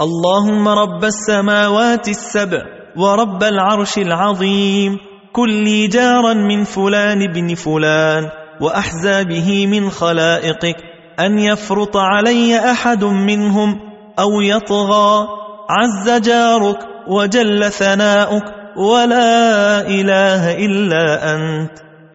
اللهم رب السماوات السبع ورب العرش العظيم كل جارا من فلان بن فلان وأحزابه من خلائقك أن يفرط علي أحد منهم أو يطغى عز جارك وجل ثناؤك ولا إله إلا أنت.